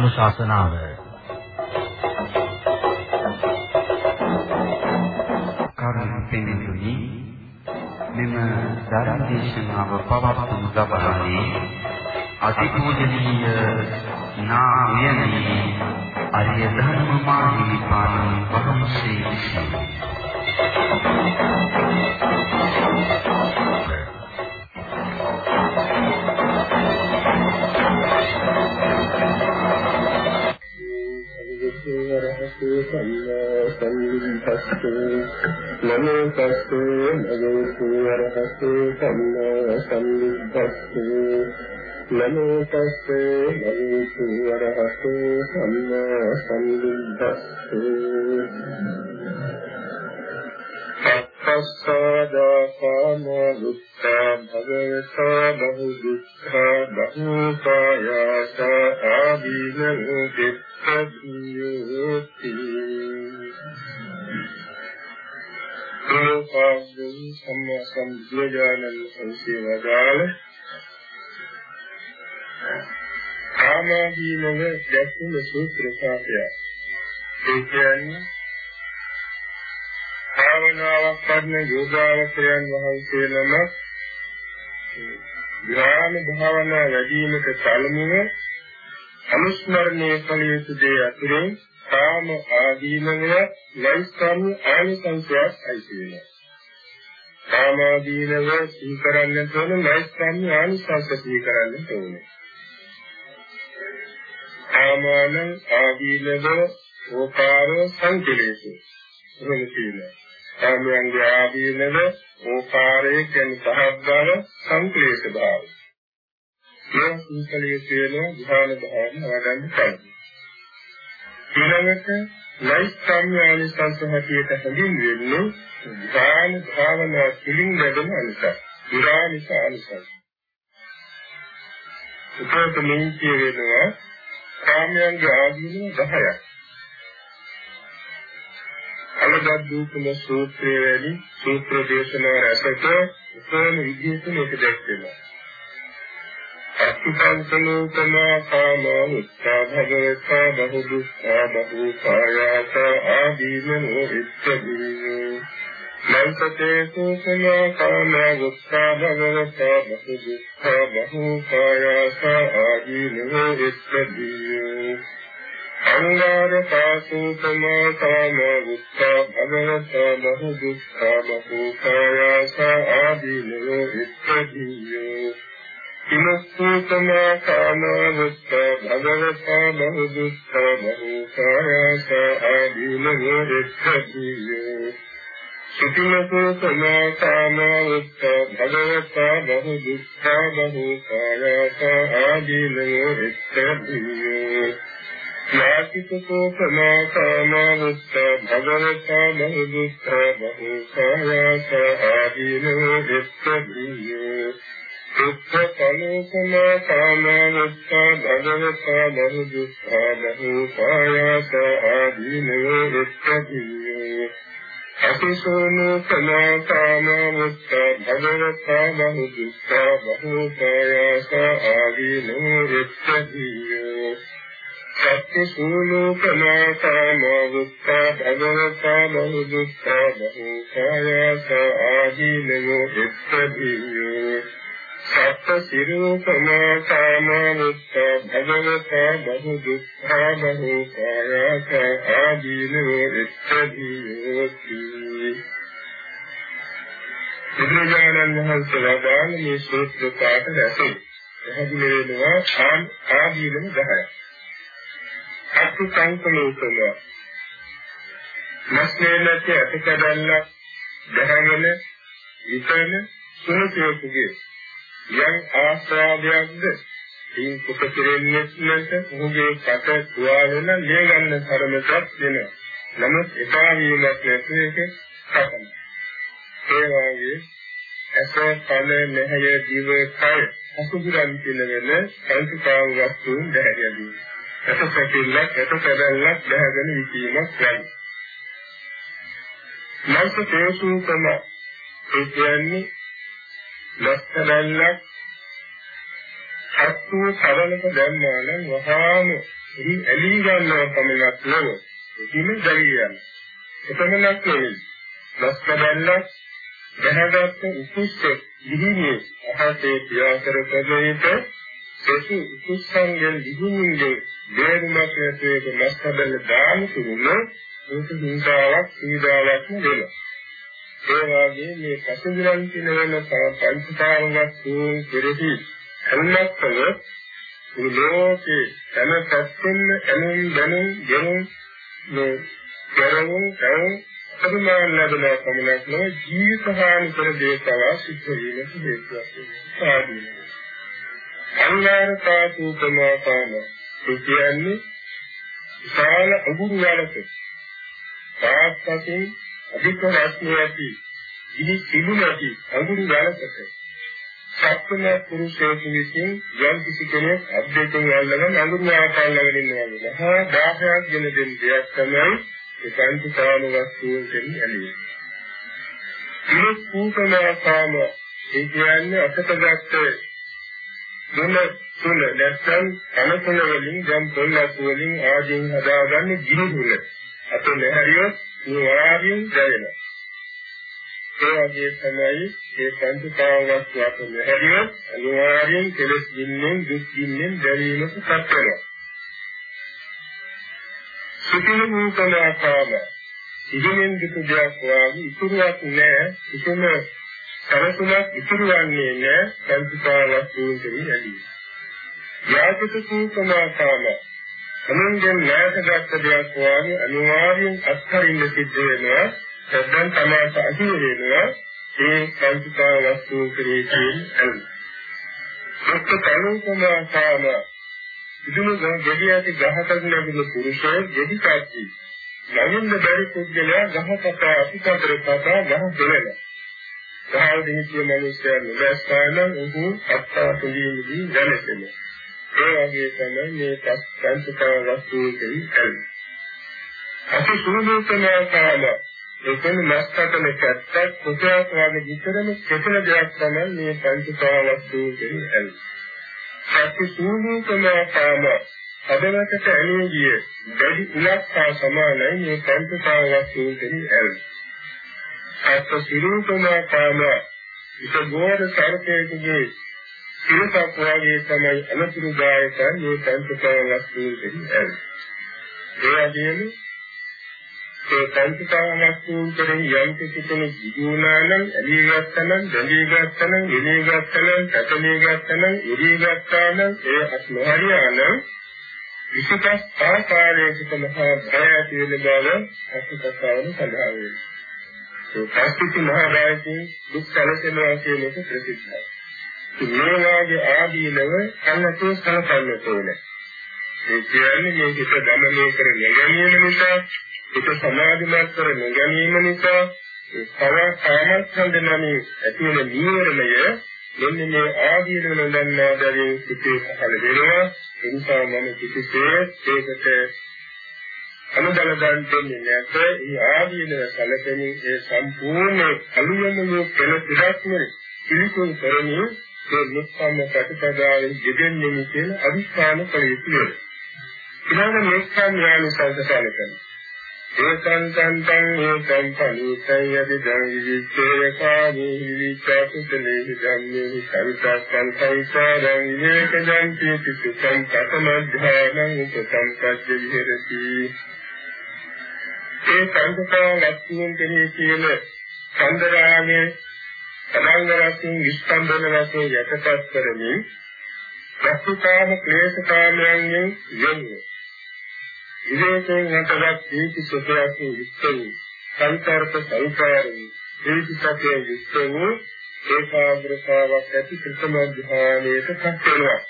ධර්මානුශාසනාව කරුණාපෙනුනි මෙම ධර්ම දේශනාව පවත්වනු ලබන්නේ අතිපූජනීය නා උයනේ අරිය ධර්ම මාහිමිපාණන් වහන්සේ විසිනි. සම්මා සම්බුද්දස්සේ නමෝ තස්සේ භගවතු වරහතේ සම්මා සම්බුද්දස්සේ නමෝ තස්සේ භගවතු වරහතේ සම්මා සම්බුද්දස්සේ සත්සාදා කාමරුක්ඛා භගවතා බහු දුක්ඛා බහුපායාස ආදීනෝ දෙත්තදියෝති ලෝකාග්ගං සම්මා සම්බුද්ධානන්ද සංසේවදාල කාමාදීනව දැක්වෙන සූත්‍ර සාපය ඒ කියන්නේ භාවනාවක් කරන යෝගාවචරයන් වහන්සේ නම ධ්‍යාන භාවනා වැඩිමක සැලමුව අනුස්මරණය කළ යුතු දේ අතුරින් කාම ආදීනවය ලයිස්කම් ආනිසංසයක් ඇති වෙනවා. කාම ආදීනව සිහි කරන්නට ඕන ලයිස්කම් ආනිසංස සිහි කරන්නට ඕනේ. කාමාන ආදීනව ඕකාර සංකලේශය. එහෙම කියනවා. කාමයන්ගේ ආදීනව ඕකාරයේ කියන සහග්ගාන සංකලේශ භාවය. මේ සංකලයේ කියන ධ්‍යාන භාවන වඩන්න පුළුවන්. ඊළඟට නෛෂ්ක්‍රම්‍යානි සංසහතියට හැඳින්වෙන්නේ ධ්‍යාන භාවනා පිළින් ලැබෙන අනිසක්. විරාමිස අනිසක්. උපත මෙහි වෙනවා කාමයන්ගේ ආදීනව 10ක්. අලගද්දූපන සූත්‍රයේ වැඩි සූත්‍ර දේශනා රසක උපම විදිහට මේක දැක්වෙනවා. අත්පංචනෝතම කාම උත්සා භගවතා බහු දුක්ඛා බහු කායාස ආදීනෝ ඉච්ඡදී මන්තේ සෝසම කාම උත්සා භගවතා බහු දුක්ඛා බහු කායාස ආදීනෝ ඉච්ඡදී අංගාර පාසුතම කාම උත්සා භගවතා බහු දුක්ඛා බහු කායාස ආදීනෝ ඉච්ඡදී කිමස්සූතම කාමවත්ත භගවතා බහු දුක්ඛ බහු කායස ආදීනෝ එක්ඛදීය සුතිමසූතම කාමවත්ත භගවතා බහු දුක්ඛ බහු කායස ආදීනෝ එක්ඛදීය යාතිකෝ ප්‍රමාකාමවත්ත භගවතා බහු දුක්ඛ බහු කායස ආදීනෝ එක්ඛදීය දුක්ඛ කලෝකම කාමවත්තා භගවතා බහු දුක්ඛා බහු කායස ආදීනෝ එක්ඛදීය අතිසෝනෝ කමා කාමවත්තා භගවතා බහු දුක්ඛා බහු කායස ආදීනෝ එක්ඛදීය සත්‍ය සූලෝ කමා කාමවත්තා භගවතා බහු දුක්ඛා බහු කායස ආදීනෝ එක්ඛදීය සත්ත සිරූපමා කාමනුත්ත භගවතා බහු දුක්ඛා බහු කායස ආදීනෝ එච්ඡදීයෝති බුදුරජාණන් වහන්සේ වදාළ මේ සූත්‍ර පාඨ රැසෙයි පැහැදිලි වෙනවා ආදීනම 10යි අත්තු සංකලෝකම මස්නේ නැති අතිකඩල්ලක් දැනගෙන ඉතන සුනසියකුගේ යම් ආස්වාදයක්ද ඉන් කුප කෙරෙන්නේ නැත ඔහුගේ කට තුවාල වෙන ලිය ගන්න තරමටත් වෙනවා. නමුත් එපා වීමක් නැති එක කපන. ඒ වගේ ඇස කන නැහැය දිව කය අසුබුරන් කියන වෙන සංස්කාර වස්තුන් දැහැගැනීම. ඇස සැකිල්ලක් ඇස කැදල්ලක් දැහැගෙන විචීමක් යන්නේ. නැස තේසුකම ඒ කියන්නේ ලස්සනල්ලක් සත්තු සරලක දැම්මා නම් වහාම එහි ඇලී ගන්නවා පමණක් නොව එහිම දැවි යනවා. එපමණක් නෙවෙයි. ලස්කබල්ලක් දැනගත් උපුස්ස දිහිනේ අහසේ පියාකර ප්‍රදේත සසු උපුස්සන්ගෙන් දිහින්නේ දේරුමක් ඇතුලේ ලස්කබල්ල දාන තුරුන ඒක හිංසාවක් පීඩාවක් නෙවෙයි. ඒ වගේ මේ පසුබිම් කිනවන පංචකාරණක් තුන් කෙරෙහි හැමකම ලෝකේ හැම පැත්තෙම එනුම් දැනුම් ගෙනුම් මේ කරවුම් කරවුම් අභිමාන ලැබෙන කමනක් නෝ. ජීවිත හානි කර දේතව සිද්ධ වීමට හේතුවක් වෙනවා. අංගාර පාසුකමාපාන කියන්නේ විශාල අගුරු වලක. තාත්තකින් අධික රත්නය ඇති ඉනි සිදු නැති අගුරු වලකට සත්වන පුරුෂයෙකු විසින් යම් කිසි කෙනෙක් අධ්‍යයනය කරන අගුරු ආකාරයකට ඉන්නවා වගේ. හා 10ක් ගෙන දෙන දෙයක් තමයි ඒ පංචකාම වස්තුන් කියන්නේ ඇලෙන්නේ. මේ කූපනාකාම ඒ කියන්නේ අසතගත දුන තුන නැත්නම් අනතුන වලින් ගම් පොල්ලස් වලින් ආදීන් හදාගන්නේ ගිනිහුල. අත නැහැරියොත් නිවාරින් දැවෙනවා. ඒ වගේ තමයි මේ පංචකාම වස්තු අත නැහැරියොත් අනිවාර්යෙන් කෙලස් ගින්නෙන් දුක් ගින්නෙන් දැවීමට පත් වෙනවා. සිතින් නූතනාකාම ඉගෙනෙන් දුක දෙයක් වාගේ ඉතුරුවක් නැහැ කිසිම සරසුමක් ඉතුරුවන්නේ නැහැ සංස්කාරයක් වූ දෙවි යාචක සූකමාකාම අනුන්ගෙන් ණයකට දෙයක් වාගේ අනිවාර්යෙන් අත්හරින්න සිද්ධ වෙනවා නැත්නම් තමාට අහිමි වෙනවා ඒ සංස්කාර වස්තු කෙරෙහි තියෙන අනුන්. සත්‍ය කනුකමාකාම ඉදුණු ගෙඩිය ඇති ගහකට ලැබෙන පුරුෂය ගෙඩි කාච්චි. ළඟින්ද බැරි පුද්ගලයා ගහකට අතිකතර කතා ගහ දෙලන. ගහල් දෙහිතිය මිනිස්යා නුලස්කාන උහු අත්තා තුලින්දී දැනෙන්නේ. ඒ වගේ තමයි මේ පංචකාම වස්තුකෙහි කරන්නේ. අපි සුළුදේශනා කාල එතන මස්කටන කැත්තක් කුසයක් වගේ විතරම කෙසල දෙයක් තමයි මේ පංචකාම වස්තුකෙහි කරන්නේ. සත්‍ය සූනීකමතාම අදවකට ඇලී ගිය දැඩි ඉලක්කා සමානයි මේ පංචකාම වස්තුන් කෙරෙහි ඇල්. සත්‍ය සූනීකමතාම ඉත ගෝර සර්පයේ සිරසක් වාගේ තමයි අනතුරු දායක මේ පංචකාම වස්තුන් කෙරෙහි ඇල්. ඒ වගේම ඒ පංචකාමස්තුන් කෙරෙහි යම් කිසි කෙනෙක් ජීවුණා නම් ඇලී ගත්තනම් දැලී ගත්තනම් එලී ගත්තනම් කැටලී ගත්තනම් ඉරී ගත්තානම් ඒ අස්මහරියානම් විශේෂ ආකාරයකට මහා භය ඇති වෙන බව අසුකතාවන සඳහන් වෙනවා. ඒ පස්තිති මහා භයකින් දුක් සැලසෙනවා කියන එක ප්‍රසිද්ධයි. මේ වාගේ ආදීනව කන්නතේ සලකන්න ඕනේ. ඒ කියන්නේ මේ හිත ගමනය කර නැගීම නිසා ඒක සමාධිමත් කර නොගැනීම නිසා ඒ තව කාමච්ඡන්ද නමේ ඇති වෙන නීවරණය මෙන්න මේ ආදීන නොදන්නා බැවින් සිටේ පහළ වෙනවා. ඒ නිසා මම කිසිසේත් ඒකට අනුදල ගන්න දෙන්නේ නැත. ඒ ආදීන සැලකෙමින් ඒ සම්පූර්ණ අලුයමනේ පෙළ පිටක්ම පිළිකුල් කරමින් ඒ නිස්සම්ම ප්‍රතිපදාවෙන් දෙදෙන්නේ කියන අවිස්ථාන කළ යුතුය. ඊළඟ නිස්සම් ඥාන සංසසලකන ඒකං සම්පං ඒකං පනිසං යදිදං විචේ කාමී විචාකුතලේ ධම්මේ සංසස්සං සංසාරං විවේකජං චේති සුඛං කතමධ්‍යානං උපසම්පජ්ජ විහෙරති ඒ සංකතා ලක්ෂණ දෙහි කියන චන්දරාගේ සමංග වශයෙන් විස්තම්බන වශයෙන් යටපත් කරමින් ප්‍රස්තුතාම ක්ලේශකාමයන්ගෙන් යන්නේ විවේකයෙන් හටගත් දීති සුඛයක් යුක්ත වූ සංකාරක සංකාරී දීති සත්‍යයේ යුක්ත වූ ඒකාග්‍රතාවක් ඇති ප්‍රථම ධ්‍යානයට පත් වෙනවා.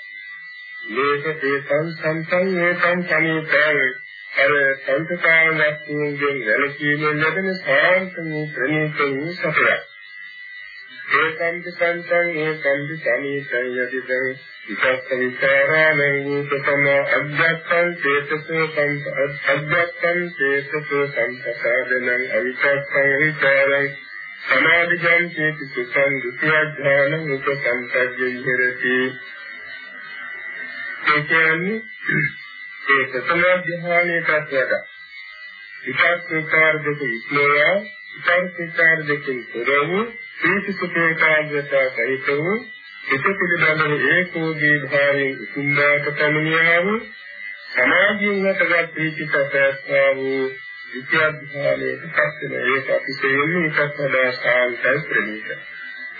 මේක තේසං සම්සං ඒකං සමීපං අර සංකාරණයෙන් වැළකීමෙන් ලැබෙන සාන්ත වූ ප්‍රණීත වූ සතරක්. ඒකං සංසං ඒකං සමීපං යදිදං විචක්ක විචාරාණං රූපතම අධ්‍යාත්මං චේතසෝ අධ්‍යාත්මං චේතසෝ සංසසාදනං අවිචක්කං විචාරං සමාධිජං චේති සුඛං ဒ ුතියඥානං උපසම්පජ්ජ විහෙරති. ඒ කියන්නේ ඒ ප්‍රථම ධ්‍යානයටත් වඩා විචාර විචාර දෙක ඉක්මවා විචාර විචාර දෙකෙන් තොර වූ ප්‍රීති සුඛ ඒකාග්‍රතාව සහිත වූ සිත පිළිබඳව ඒකෝගේ භාවයෙන් උතුම්බාට පැමිණියා වූ සමාධියෙන් හටගත් ප්‍රීති සත්‍යස්වා වූ විද්‍යාධ්‍යානයේ පස්සෙන ඒක අතිශයින්ම එකක් වඩා සාන්තයි ප්‍රණීතයි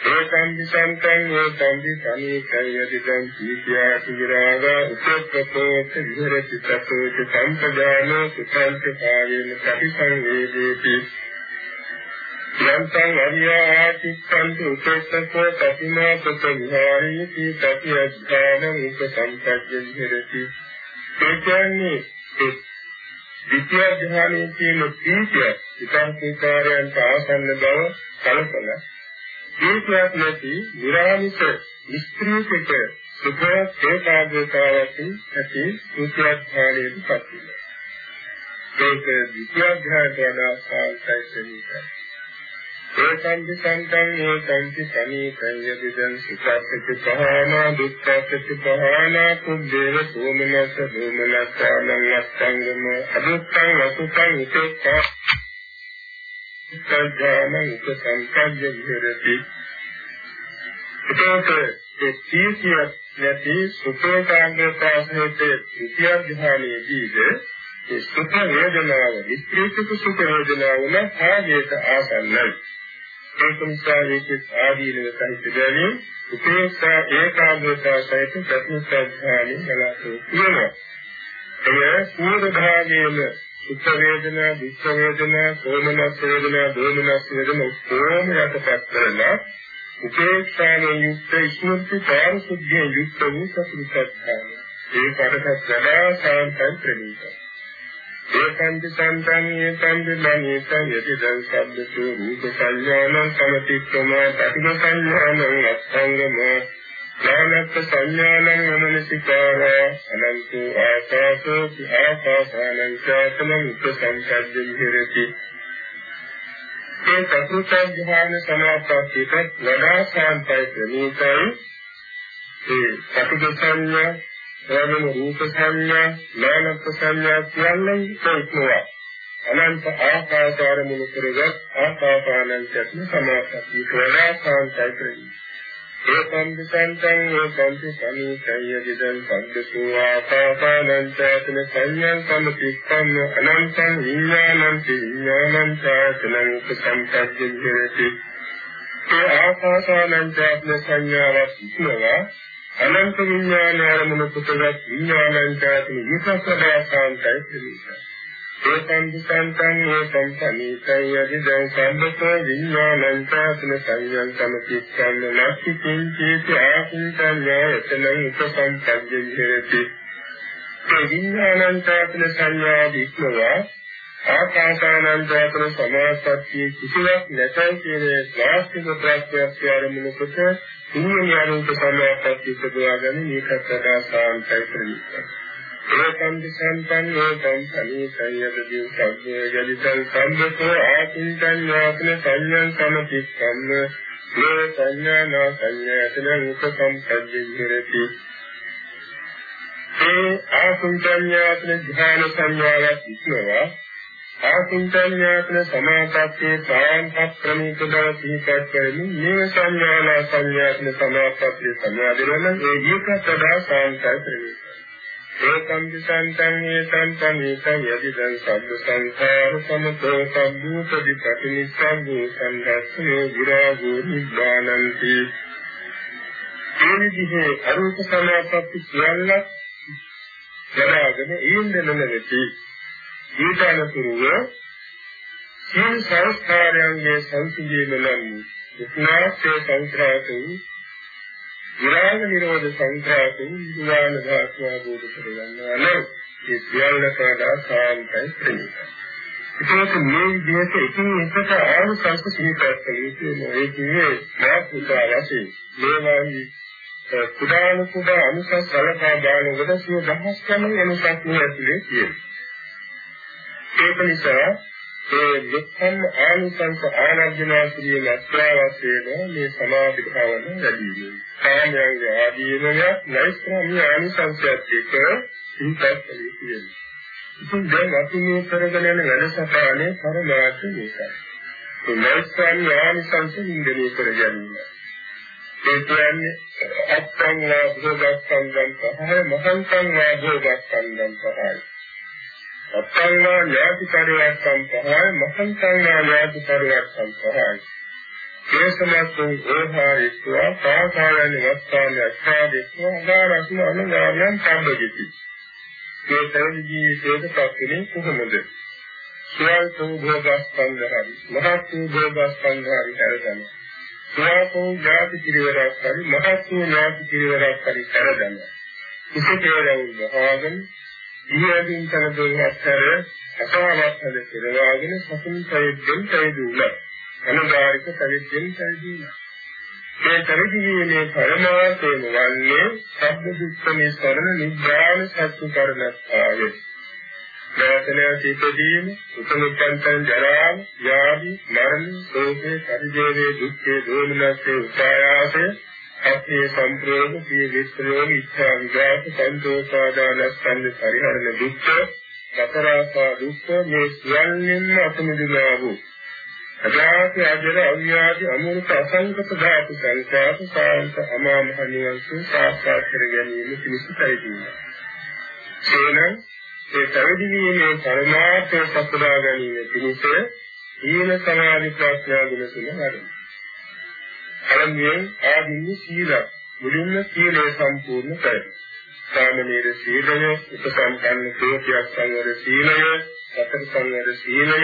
ඒකම් විසංකං ඒකම් විසමීකං යදිදං කීත්‍යා සිරාගා උපේක්ඛතෝච විහෙරති තතෝච සම්පදානෝ සුඛංච කායේන ප්‍රතිසංවේදේති. යන්තං අරියාචිත්තන්ති උපේක්ඛතෝ කතිමා කුත විහාරීති තති අඥාන උප සම්පජ්ජ විහෙරති ඒ කියන්නේ විද්‍යා ධ්‍යානයේ තියෙන තීත්‍ය විකාශීකාරයන්ට ආසන්න බව කලකලා දීපයක් නැති නිරාමිත ස්ත්‍රීක සුඛ ඒකාග්‍රතාවකින් ඇති සුඛාධ්‍යානයේ පත් ඒක විද්‍යාධ්‍යානයට වඩා සාර්ථකයි. ඒකං සංකං ඒකං සමීකං යදිදං සුඛාසති පහානා දුක්ඛාසති පහානා කුද්දේව සෝමනස දෝමනස්සානං අස්සංගම අදුක්ඛං අසුඛං උපේක්ඛා. සත්‍යඥාන උපසංකල්ය විහෙරති. එතකොට ඒ තීසිය නැති සුඛෝකාංගතාවසෙත් විද්‍යා ධ්‍යානයේදීද ඒ සුඛ වේදනාව විස්තෘත සුඛ වේදනාව නම් ආදීට ආසන්නයි. ඒක නිසා ඒකේ ආදීනව සහිත බැවින් උපේක්ෂා ඒකාග්‍රතාව සහිත ප්‍රතිසද්ධානි බලාපොරොත්තු වෙනවා. එය සූර්ය භාගයේම සුඛ වේදනා, දුක් වේදනා, සෝමනස් වේදනා, දෝමනස් වේදනා ඔක්කොම යටපත් කරලා උපේක්ෂාවෙන් යුක්ත ස්මෘති පාරිශුද්ධියෙන් යුක්ත වූ සතුටුසත්තාන. ඒ කරකට වඩා සාන්තයි ප්‍රණීතයි. ඒකන්ති සංතන්නේ සංදිමණී සංයතිදං සබ්බතු රූප සංඥානං සමතික්කම පටිඝ සංඥානං අත්ංගම ඥානත් සංඥානං අමනසිකාර අනන්ත ආකාශෝ ආකාශානං චාතනං උපසංසද්දින් හිරති ඒ චතුර්ථ ධ්‍යාන සමාප්තියට වඩා සාන්තයි ප්‍රණීතයි. ඒ පටිඝ සංඥා එවැනිම රූප සංඥා, නානත් සංඥා කියන්නේ ඒකෝවා. අනන්ත ආකාශාර මුල කරගත් ආකාශානන්තත් සමාපatti කරලා කාන්තයි කරන්නේ. ඒකම් විසංතං ඒකම් සමීකය දිදං සම්දසෝ ආකාශානන්තයන සංඥාන් සම්පතික්කම් අනන්තං විඥානං විඥානං චාතනං සම්පජ්ජෙන් හේති. ඒ ආකාශානන්තයන සංඥාවක් ඉක්මවා අනන්ත විඥාන ආරමුණු පුතගත් විඥානංචාති විපස්සදාසාන්තයි පිළිස. ඒකං දිසංතං ඒකං සමීතං යදිදං සම්බතෝ විඥානංචාතින සංයං සමතික්ඛන්න නැති කිංචේති ආකින්තඤ්ඤායතනං උපසම්පජ්ජේති. ඒ විඥානංචාතින සංඥා වික්‍රවා ආකාසානංචාතින සමාසත්‍ය කිසිවක් නැතයි කියන වාස්තික ප්‍රත්‍යක්ෂ ආරමුණු කොට සිහිය අනුක සමාපatti උපදවාගෙන මේකත් වඩා සාන්තයි ප්‍රණීතයි. ඒකම් දිසන්තං ඒකම් සමීසයදී සබ්බේ යදිතං සම්බතෝ ආකින්තං යාතන සංයං සමතික්කම්ම මේ සංඥාන සංයතන උපසම්පජ්ජේ විහෙරති. ඒ ආකින්තං ධ්‍යාන සංඥාවක් ඉක්මවා ආකින්චඤ්ඤාතන සමාපත්තියේ සායන්පත් ක්‍රමික බව සිහිපත් කරමින් මේ සංඥාන සංඥාතන සමාපත්තියේ සමාදිරන ඒ දීකසදා සාන්තයි ඒකම් දිසන්තං ඒකං සමීකං යදිදං සබ්බ සංඛාර සමතෝ සම්භූත විපටිනිස්සං සංඝස්සෝ විරාගෝ නිබ්බානන්ති. මේ විදිහේ අරූප සමාපatti සියල්ල දරාගෙන ඊන්දනම වෙති. ඊට අනුතුරුව සියලු සංස්කාරයන්ගේ සංසිඳීම නම් උපනාසේ සංස්කාරතු විරාග නිරෝධ සංස්කාරතු නිවාන ධාතු ආબોධ කරගන්නවා නම් ඒ සියල්ලට වඩා සාන්තයි ප්‍රණීතයි. ඒක මේ විදිහට එකින් එකට ආව සංස්ක සිහිපත් කළේ ඒ කියන්නේ මාත්‍රිකා වශයෙන් මේවායි කුඩාණු කුඩා අනුසස් සලකා බලනකොට සිය දහස් ගණන් අනුසස් මේ ඇතුලේ තියෙනවා. ඒක නිසා ඒ දුක්ඛම් ආනිසංස ආනර්ජනා කිරීම අත්‍යවශ්‍යම මේ සමාධි භාවන වැඩි වෙනවා. කාමයන්ගේ ආදීනය නෛෂ්ක්‍රමී ආනිසංසයත් එක්ක සිහිපත් කළේ කියන්නේ. ඉතින් දැන් අපි මේ කරගෙන යන වැඩසටහනේ පරමාර්ථය මේකයි. මේ මෛත්‍රී ආනිසංස නින්දනය කර ගැනීම. ඒ කියන්නේ අත්තං වා භෝගස්කන්ධං පහය මහන්තං වා භෝගස්කන්ධං පහය. අත්තං වා ඥාති පරිවර්තං පහය මහන්තං වා ඥාති පරිවර්තං පහය. කේසමත්තුං ඕහාරිත්වා පාසායන වස්තාන අච්ඡාදිත්වා අදාරස්ම අනුගාමයන් සම්බෙති. මේ තැන ජීවිතයේ පස්සේ කොහොමද? ස්වල්ප භෝගස්කන්ධ හරි මහත් භෝගස්කන්ධ හරි කරගන්න. ස්වල්ප ඥාති කිරිවරක් හරි මහත් ඥාති කිරිවරක් හරි කරගන්න. ඉතිකේරවුල් වහාගෙන ඊයකින් කරදොන් අත්තර අසවවස්තද කෙරවාගෙන සතුන් සයයෙන් සයදුලා. අනුගාරික පරිද්දෙන් සැලකීම. මේ පරිදීමේ පරමාර්ථයම වන්නේ සබ්බ දුක්ඛමේ සරණ නිබ්බාන සත්‍ය කරණස්සාය. ප්‍රාර්ථනා සිටදීම උපනිච්ඡන්තං ජරා ව්‍යාධි මරණ ශෝකේ පරිදේවේ දුක්ඛේ දෝමනස්සේ උපායාසය අත්යේ සම්ප්‍රේම සිය විස්තරෝග ඉච්ඡා විගාත සන්තෝෂාදානස්කන්ධ පරිහරණ දුක්ඛ සතරාසා දුක්ඛ මේ සියල්ලෙන්ම අතමිදුනා වූ අජාති අජර අව්‍යාධි අමෘත අසංකත ධාතු සංඛ්‍යාත සාන්ත අමා මහ නිවන් සාක්ෂාත් කර ගැනීම පිණිසයි තියෙනවා. එනම් ඒ පැවිදි වීමේ පරමාර්ථය සපුරා ගැනීම පිණිස ඊන සමාධි ප්‍රඥා ගුණ තුන හරියි. අරමුණෙන් ආදීනි සීල මුලින්ම සීලය සම්පූර්ණ කරගන්න. සාමනීර සීලය, උපසම්පන්න කෝටියක් සංවර සීලය, සතර සංවර සීලය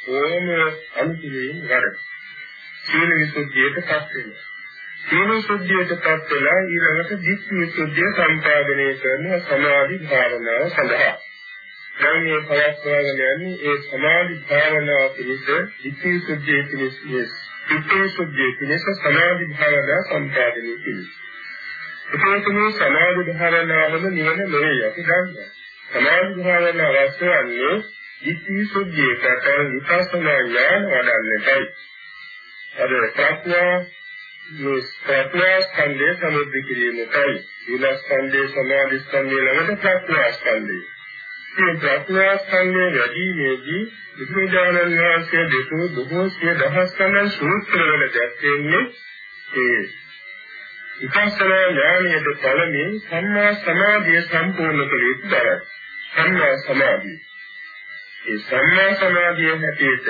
කොහොම අනුකූලයෙන් වැඩ. සීල විසුද්ධියට පත් වෙනවා. සීල විසුද්ධියට පත් වෙලා ඊළඟට ධිට්ඨි විසුද්ධිය සම්පාදනය කරන සමාධි භාවනාව සඳහා. දැන් මේ පවත්වාගෙන යන්නේ ඒ සමාධි භාවනාව පිණිස ධිට්ඨි විසුද්ධිය පිණිස ධිට්ඨි විසුද්ධිය පිණිස සමාධි භාවනාව සම්පාදනය කිරීම. ඒකත් මේ සමාධි භාවනාවම නිවන නෙවෙයි අපි දන්නවා. සමාධි භාවනාව අවශ්‍ය වන්නේ ඉති සුද්ධියකට විපස්සනා ඥාන වඩන්නටයි. අර ප්‍රඥා මේ ප්‍රඥා ස්කන්ධය සමුද්ද කිරීමටයි. විලස්කන්ධය සමාධි ස්කන්ධය ළඟට ප්‍රඥා ස්කන්ධය. මේ ප්‍රඥා ස්කන්ධය වැඩිමේදී බුදුරජාණන් වහන්සේ දෙකෝ බොහෝ සිය දහස් ගණන් සූත්‍රවල දැක්වෙන්නේ ඒ විපස්සනා ඥානයේ පළමුවෙන් සම්මා සමාධිය සම්පූර්ණ කළ යුතු බවයි. සම්මා සමාධිය ඒ සම්මා සමාධිය හැටියට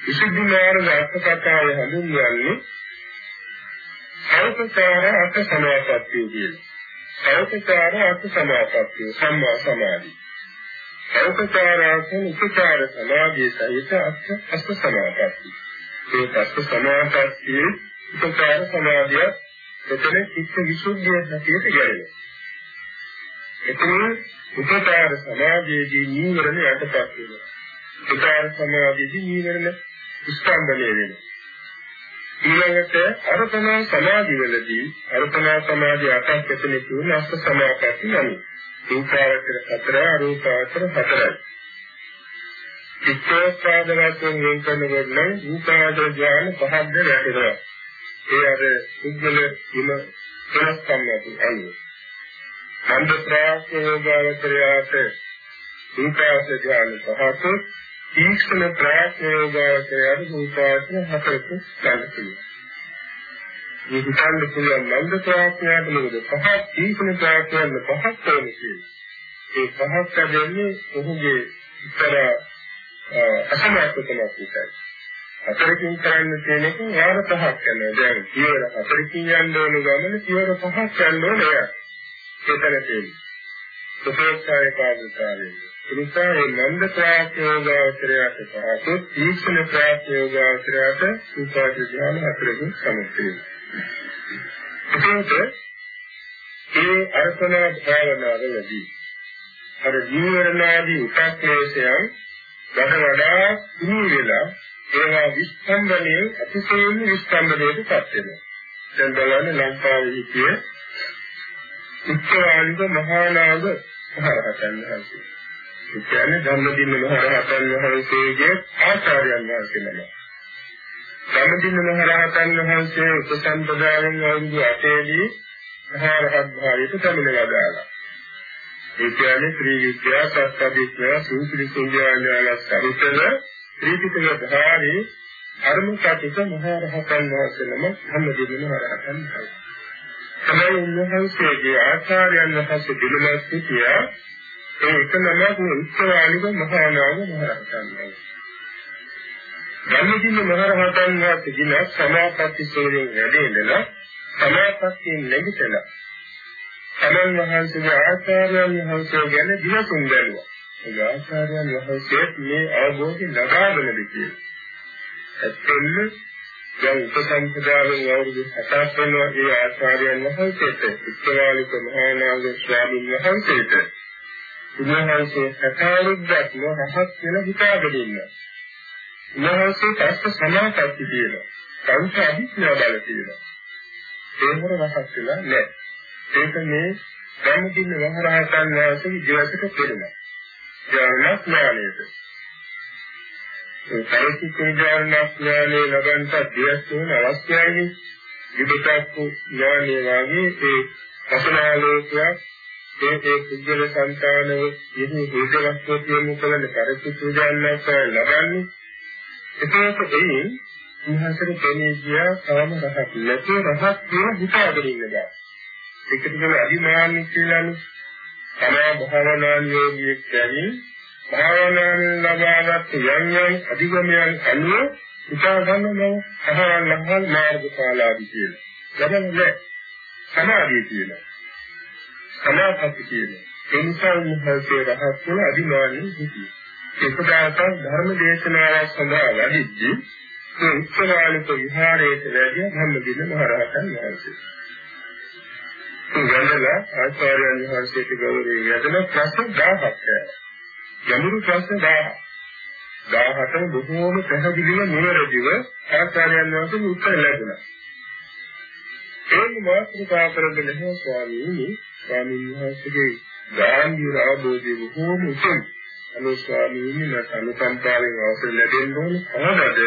විසුද්ධි මාර්ග අර්ථකථාව හඳුන්වන්නේ සෞපචාර අර්ථ සමාපත්තිය කියලා. සෞපචාර අර්ථ සමාපත්තිය සම්මා සමාධි. සෞපචාර අර්ථ උපචාර සමාධිය සහිත අර්ථ අස්ස සමාපත්තිය. ඒ අස්ස සමාපත්තිය උපචාර සමාධිය එතන චිත්ත විසුද්ධිය හැටියට ගැලවෙනවා. එතන උපකාර සමාධියේදී නීවරණ යටපත් වෙනවා. උපකාර සමාධියේදී නීවරණ ස්කන්ධණය වෙනවා. ඊළඟට අර්පණා සමාධිවලදී අර්පණා සමාධිය අටක් එතන තුන අස්ස සමාපatti යනවා. රූපාවචර හතර අරූපාවචර හතරයි. චිත්තෝත්පාදවත්යෙන් වෙන් කරනකොට නම් රූපාවචර ඥාන පහක්ද යටේනවා. ඒ අර සුද්ධල විම වෙනස්කම් නැති අයියෝ. මන්ද ප්‍රාස යෝගාවචරයාට රූපාස ධ්‍යාන පහක තීක්ෂණ ප්‍රාස යෝගාවචරයාට රූපාස හතරක ගන්න පුළුවන්. මේ හිතන්න පුළුවන් මන්ද ප්‍රාඥාට මොකද පහක් තීක්ෂණ ප්‍රාඥාන්න පහක් තෝරන්නේ කියලා. ඒ පහක් දෙන්නේ ඔහුගේ ඉතර අසමර්ථකමක් විතරයි. හතරකින් කරන්න තියෙන එක වාර පහක් කරනවා. දැන් පියවර හතරකින් යන්න ඕන ගමන පියවර පහක් යන්න ඕනේ. එතන තියෙන්නේ. සුපේක්ෂාවේ පාදතාවයේ. එනිසා මේ නන්ද ප්‍රාත්‍යෝගාවචරයට පහසු තීක්ෂණ ප්‍රාත්‍යෝගාවචරයට සුපාද ධ්‍යාන හතරකින් සමස්තයි. එතකොට මේ අර්පණා භාවනාවලදී අර ජීවරණාදී උපක්ලේශයන් වඩ වඩා සිහි වෙලා ඒවා විස්තම්බනේ අතිශයින් විස්තම්බනයට පත් වෙනවා. දැන් බලන්න ලංකාවේ හිටියේ උච්චාන්ත මහානාග මහරහතන් වහන්සේ. ඒ කියන්නේ ධම්මදින්න මහරහතන් වහන්සේගේ ආචාර්යයන් වහන්සේ නම. ධම්මදින්න මහරහතන් වහන්සේ උපසම්පදායෙන් අවුරුදු 8 දී මහරහත් භාවයට පැමිණලා දාලා. ඒ කියන්නේ ත්‍රි විද්‍යා සත්‍යවිද්‍යා සූත්‍රි කුඤ්ඤාඥාන සහිතව ත්‍රිපිටක ධාරී ධර්ම කටික මහා රහතන් වහන්සේලම හැමදෙම රහතන් වහන්සේ. තමයි උන්වහන්සේගේ ආචාර්යයන් වහන්සේ පිළිමස් සිටියා ඒ එක නමක් උත්සවාලික මහා නාම මහ රහතන් වහන්සේ. ධම්මදින මහ රහතන් වහන්සේ දින සමාපatti සෝරෙන් වැඩෙන්නලා සමාපත්තියෙන් නැගිටලා තමන් වහන්සේගේ ආචාර්යයන් වහන්සේ ගැන දිනසුන් බැලුවා. ඒ ආචාර්යයන් වහන්සේ මේ අවබෝධය ලබාගෙන දෙන්නේ. ඇත්තෙන්ම දැන් උපසම්පදාවෙන් අවුරුදු 7ක් වෙනවා ඒ ආචාර්යයන් වහන්සේට උත්තමාලික මහා නාග ස්වාමීන් වහන්සේට උන්වහන්සේ සකාරුද්දක්ම රහත් කියලා හිතාගෙන ඉන්නවා. උන්වහන්සේ පස්ස සමාපatti කියලා. සංස අභිඥා බල කියලා. ඒකම රහත් වෙලා නැහැ. ඒක මේ ධම්මදින්න මහරහතන් වහන්සේගේ ජීවිතයට පෙරෙනවා. ඥානක් ඥානයේද ඒ පරිචිත ඥානඥානේ ලබන්නට දියස් වෙන අවශ්‍යයි විදකක් ඥානය වාගේ ඒ අසනාලෝකයක් ඒ ඒ කුජල සංතානව යෙහි හේතුවස්තු කියමු කලන පරිචිත ඥානඥාන ලබන්නේ එතකොට එයින් ඉහසට කෙනේ ගියා කාම රහක් නැති රහක් කියන හිතාගෙන ඉන්නවා ඒකට කියන අදිමානික කියලානේ තමා භාවනා යෝගියෙක් කියන්නේ භාවනාවෙන් ලබාගත් යම් යම් අධිගමයන් අනුව හිතා ගන්නව අහවල් ලහල් මාර්ගඵලාදී කියලා. ලබන්නේ සමාධිය කියලා. සමාපatti කියලා. ඒ නිසා උන්වහන්සේ රහත් වන අධිමානින් සිටියේ. ඒකදාට ධර්ම දේශනාවක් සඳහා වැඩිද්දී ඒ උත්සවාලික විහාරයේ වැඩි ධම්මදින මහරහතන් වහන්සේ. ඒ ආචාර්යයන් වහන්සේට ගෞරවයෙන් යදන ප්‍රශ්න 1000ක් ගැඹුරු ප්‍රශ්න 1000. 17ම බොහෝම පැහැදිලිව නිවැරදිව ආචාර්යයන් වහන්සේ උත්තර ලැබුණා. ඒක මාතෘකා කරගෙන නැහැ ස්වාමීනි. ස්වාමීන් වහන්සේගේ ගාම්භීර අවබෝධය බොහෝම උතුම්. අනේ ස්වාමීනි මට අනුකම්පාවෙන් අවසර ලැබෙන්න ඕනේ. කොහොමද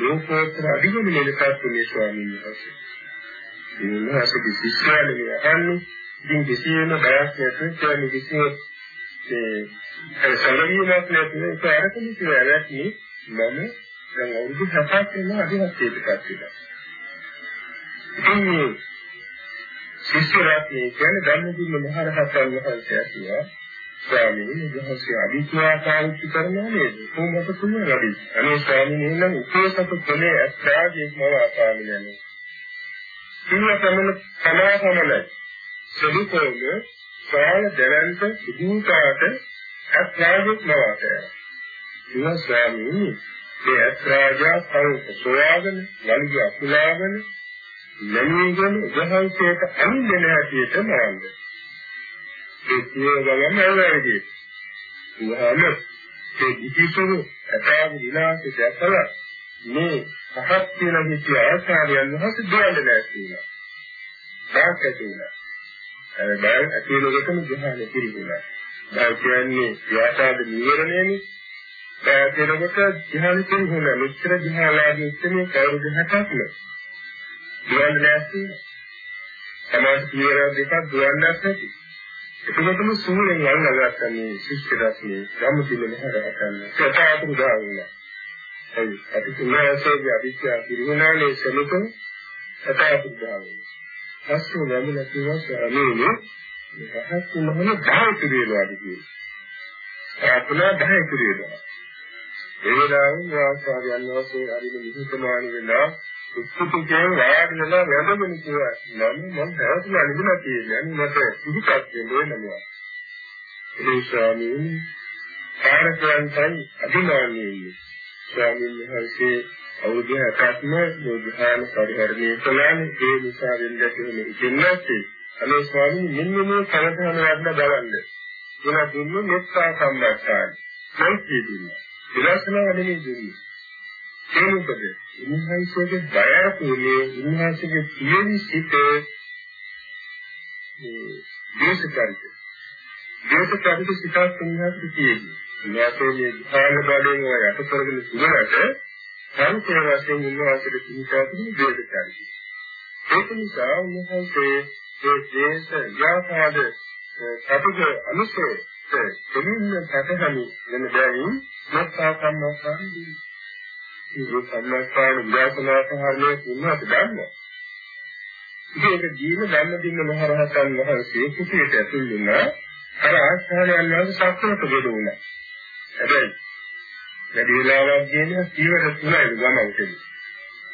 ලෝකෝත්තර අධිගමනයේ පැතුනේ ස්වාමීන් වහන්සේ. මේ මහසි ශිෂ්‍යයන්ගේ අහන්නේ ඉතින් කිසියම් බයක් නැතුව කියන්නේ කිසියම් ඒ සැලවීමක් නැතිව ඒක අරගෙන කියලා නැති මම දැන් අවුරුදු 7ක් වෙනවා අධිවස්තේටපත් වෙලා. ඉතින් ශිෂ්‍ය රත්නය කියන්නේ ධම්මදින්න මහරහතන් වහන්සේ කියනවා ස්වාමීන් වහන්සේ අභිඥා පාවිච්චි කරනවා නේද? කොහොමද තුන වැඩි? අනේ ස්වාමීන් වහන්සේ උපේසක කොලේ අස්ත්‍රාජේ මව ආපාමිනනේ. සිංහ සමන සමාසමන සදුකෝම සාල දැනන්ත සුදුකාට අත්‍රාජික නවාතය. ඉතින් ස්වාමීනි මේ අත්‍රාජා සංක සොයාගෙන වලිග අකුලාගෙන නැමීගෙන උදහල්සේට අනින්න හැටියට මාන්න. ඒ සියව ගමන් ඇවිල්ලාදී. උහම ඒ ඉතිසුරු අතාවි විලාසය දැකලා මේ පහත් වෙන හිත ආචාර්යයන් වහන්සේ දෙන්න නැතිලා. සාකච්ඡා බය ඇති වෙනකොටම ධ්‍යානෙ පිළිගුණා. බය කියන්නේ ව්‍යාපාද නිවරණයනේ. බය ඇති වෙනකොට ධ්‍යානෙ පිළිගුණා. මෙච්චර ධ්‍යානාදී ඉන්නේ කවුරුද හටක්ද? දුවන්න නැති. සමාජ පියවර දෙකක් දුවන්නත් නැති. එතකොටම සූලෙන් යන්නගත්ත මේ ශිෂ්‍ය රත්නේ ගම්මුතිල මහරහතන් සතාතුරු දාවුණා. ඒ අපි තුමාසෝගේ අභිෂ්‍යා පිළිගුණානේ සලකන සතාතුරු දාවුණා. පස්සේ ලැබිලා තියෙනවා ස්වාමීනි රහත් වුණාම 10 පිළිවෙලවද කියලා. ප්‍රාර්ථනා 10 පිළිවෙලව. ඒ වෙලාවෙන් වාසාරියන් වහන්සේ හරිම නිහිතමානි වෙලා උත්සුකකේ වාඩිලා වැඳගෙන කිව්වා නම් මම දැවතුලා නිදුනා කියන්නේ මට සිහිපත් වෙන්නේ ඒ ස්වාමීනි කාර්යයන්යි අදිනාන්නේ ස්වාමීන් වහන්සේ අවුරුදු 7ක්ම යෝධාන පරිහරණය කළානේ. ඒ නිසා වෙන්නේ කියලා ඉතින්නාසේ අනේ ස්වාමීන් මෙන්න මේ කරදරන වඩන බලන්න. කියලා දුන්නු මෙත්තා සම්බක්තායි මෛත්‍රී දුන්නා. විලාසනා වැඩේ දුන්නා. ඒ මොකද? ඉන්හයිසෝගේ බයරතුනේ ඉන්හයිසෝගේ තියෙන සිට මේ දේශකාරිත දේශකාරිත සිතාත් ඉන්හයිසෝ තියෙන්නේ. න්යාසෝගේ ධාන බලයෙන් යට කරගෙන ඉන්නකොට සංකේය වශයෙන් උන්වහන්සේට පිහිටා තිබෙන දේශකාරී. ඒක නිසා උන්වහන්සේ මේ දේශ ව්‍යාපාද සතුට අනුසය දෙමින් සැකසමි වෙන බැවින් මෙත්තා සම්මාසාරී මේ සම්මාසාරණ විද්‍යාසනාසහාරණය කියනවාට ගන්න. ඒක ජීව ධම්ම දින්න මහරහතන් වහන්සේ කුටියට ඇතුල් වුණා. අර ආස්ථානයන් වහන්සේ සත්‍යයට ගොඩ හැබැයි වැඩි වෙලාවක් කියන සීවර තුනයි ගමන් කෙරේ.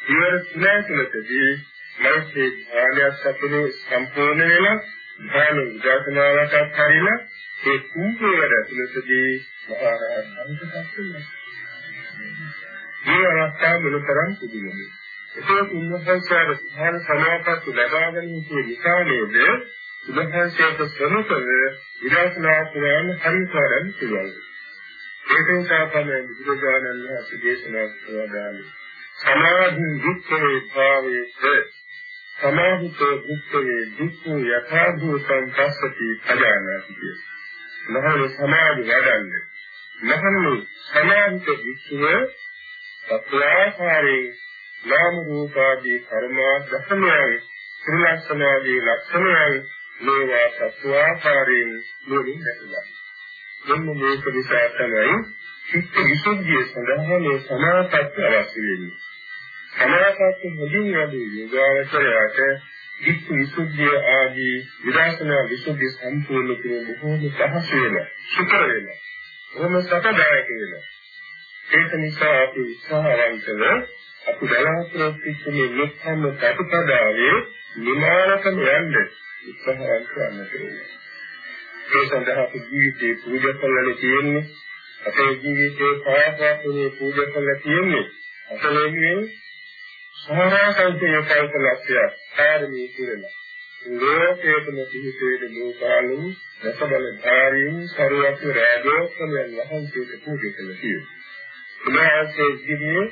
සීවර තුනයි තුනකදී මනසේ ධානයක් සතුරු සම්පූර්ණ වෙලා ධාන විදර්ශනාවටත් හරිලා ඒ කුම්භවර තුලදී මහා අන්තපත් වෙනවා. මේ අවස්ථාව මුලතරම් තිබුණේ. ඒක උන්වහන්සේට ධාන සමාපatti ලබා ගැනීමේ නිසා නේද උන්වහන්සේට ප්‍රමුඛව විදර්ශනා පුරාණ හරිතරම් පුළුවන්. ඒක නිසා තමයි බුදුරජාණන් වහන්සේ දේශනා කරන්නේ සමාධි විච්ඡේ භාවයේ සමාහිතෝ විච්ඡේ දුක්ඛ යථා භූතං පස්සති පජානාති කිය. මහණ සමාධි වඩන්නේ. මහණ සමාහිත විච්ඡේ සත්‍යාකාරේ නාම රූපාදී කර්මා දසමයන් ත්‍රිලක්ෂණාදී ලක්ෂණයන් මේවා සත්‍යාකාරයෙන් නුලින් දැකලා. මෙන්න මේක නිසා තමයි චිත්ත විසුද්ධිය සඳහා මේ සමාපatti අවශ්‍ය වෙන්නේ. සමාපatti මුලින් යදී යෝගාවචරයට චිත්ත විසුද්ධිය ආදී විදර්ශනා විසුද්ධිය සම්පූර්ණ කිරීම බොහෝම පහසු වෙනවා. සුකර වෙනවා. බොහොම සතදායක වෙනවා. ඒක නිසා අපි උත්සාහවන්තව අපි බලාපොරොත්තු වෙන්නේ මෙත්සම ප්‍රතිපදාවේ නිමානකම යන්න උත්සාහවන්ත වන්න ඕනේ. ඒ සඳහා අපි ජීවිතේ පූජා කරලා තියෙන්නේ අපේ ජීවිතේ පාරාසනේ පූජා කරලා තියෙන්නේ අසලෙන්නේ සහරාසංකේ කල්පලක්ෂය කාර්මී කියලා ලෝකේතන පිහිටේද ලෝකාලු රසබල ධාරීන් සරුවක් රාජෝත්තමයන් වහන්සේට පූජා කළා කියලා. උන්වහන්සේ ජීවිතේ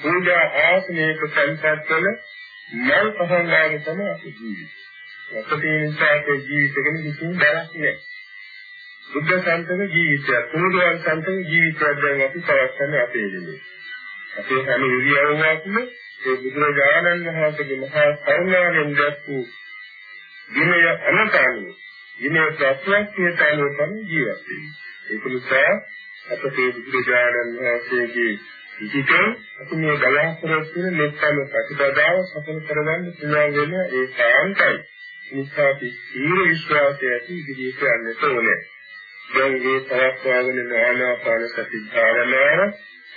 පූජා ආසනයක සංසත් කළ මල් පහන් ගාන තමයි අපේ ජීවිතය. අපේ නිසාගේ ජීවිතගෙන කිසිම බරක් නැහැ. බුද්ධ සම්පත ජීවිතය, කුමුදුන් සම්පත ජීවිතයක් දැන් අපි පවත්වන්න අපේ දෙන්නේ. අපේ හැම ඉරියව්වක්ම ඒ බුදුරජාණන් වහන්සේගේ මහා කරුණාවෙන් දැක්වූ විනය අනතනිය, විනය ප්‍රත්‍යක්ෂයතාවය තමයි ජීවත් වෙන්නේ. ඒක නිසා අපේ බුදුරජාණන් වහන්සේගේ ඉතින් අපි මේ බලාපොරොත්තු වෙන මෙත්තම ප්‍රතිපදාව සඵල කරගන්න පුළුවන් වෙන ඒ කාන්තයි. නිසා තීර විශ්වාසය ඇති ඉදිරියට යන්නට ඕනේ. දැන් මේ පවත්වාගෙන ආනාපාන සති භාවනාව